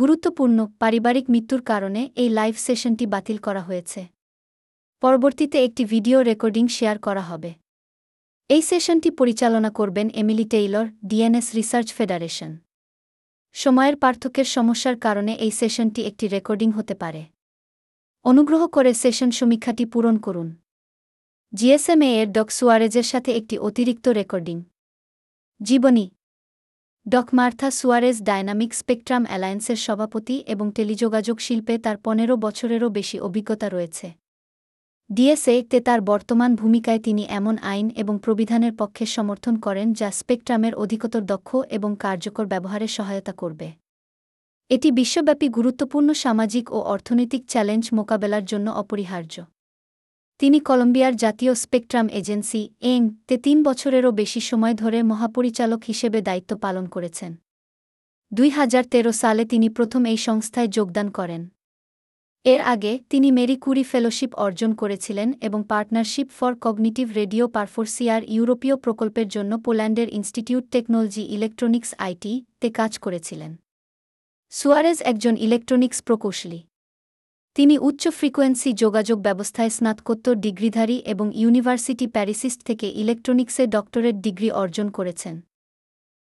গুরুত্বপূর্ণ পারিবারিক মৃত্যুর কারণে এই লাইভ সেশনটি বাতিল করা হয়েছে। পরবর্তীতে একটি ভিডিও রেকর্ডিং শেয়ার করা হবে। এই সেশনটি পরিচালনা করবেন Emily Taylor, DNS research federation. সময়ের পার্থক্যের সমস্যার কারণে এই সেশনটি একটি রেকর্ডিং হতে পারে। অনুগ্রহ করে সেশন সমীক্ষাটি পূরণ করুন। জিএসএমএ এর ডক সুয়ারেজের সাথে একটি অতিরিক্ত রেকর্ডিং। জীবনী doc Martha Suarez dynamic spectrum অ্যালায়েন্সের সভাপতি এবং টেলিযোগাযোগ শিল্পে তার পনেরো বছরেরও বেশি অভিজ্ঞতা রয়েছে। ডিএসএ তে তার বর্তমান ভূমিকায় তিনি এমন আইন এবং প্রবিধানের পক্ষে সমর্থন করেন যা স্পেকট্রামের অধিকতর দক্ষ এবং কার্যকর ব্যবহারে সহায়তা করবে। এটি বিশ্বব্যাপী গুরুত্বপূর্ণ সামাজিক ও অর্থনৈতিক চ্যালেঞ্জ মোকাবেলার জন্য অপরিহার্য। তিনি কলম্বিয়ার জাতীয় স্পেকট্রাম এজেন্সি, এং, তে তিন বছরেরও বেশি সময় ধরে মহাপরিচালক হিসেবে দায়িত্ব পালন করেছেন। দুই হাজার তেরো সালে তিনি প্রথম এই সংস্থায় যোগদান করেন। এর আগে তিনি মেরি কুরি ফেলোশিপ অর্জন করেছিলেন এবং পার্টনারশিপ ফর কগনিটিভ রেডিও পারফোর্সিয়ার ইউরোপীয় প্রকল্পের জন্য পোল্যান্ডের ইনস্টিটিউট টেকনোলজি ইলেকট্রনিক্স আইটি তে কাজ করেছিলেন। সুয়ারেজ একজন ইলেকট্রনিক্স প্রকৌশলী। তিনি উচ্চ ফ্রিকোয়েন্সি যোগাযোগ ব্যবস্থায় স্নাতকোত্তর ডিগ্রিধারী এবং ইউনিভার্সিটি প্যারিসিস্ট থেকে ইলেকট্রনিক্সে ডক্টরেট ডিগ্রি অর্জন করেছেন।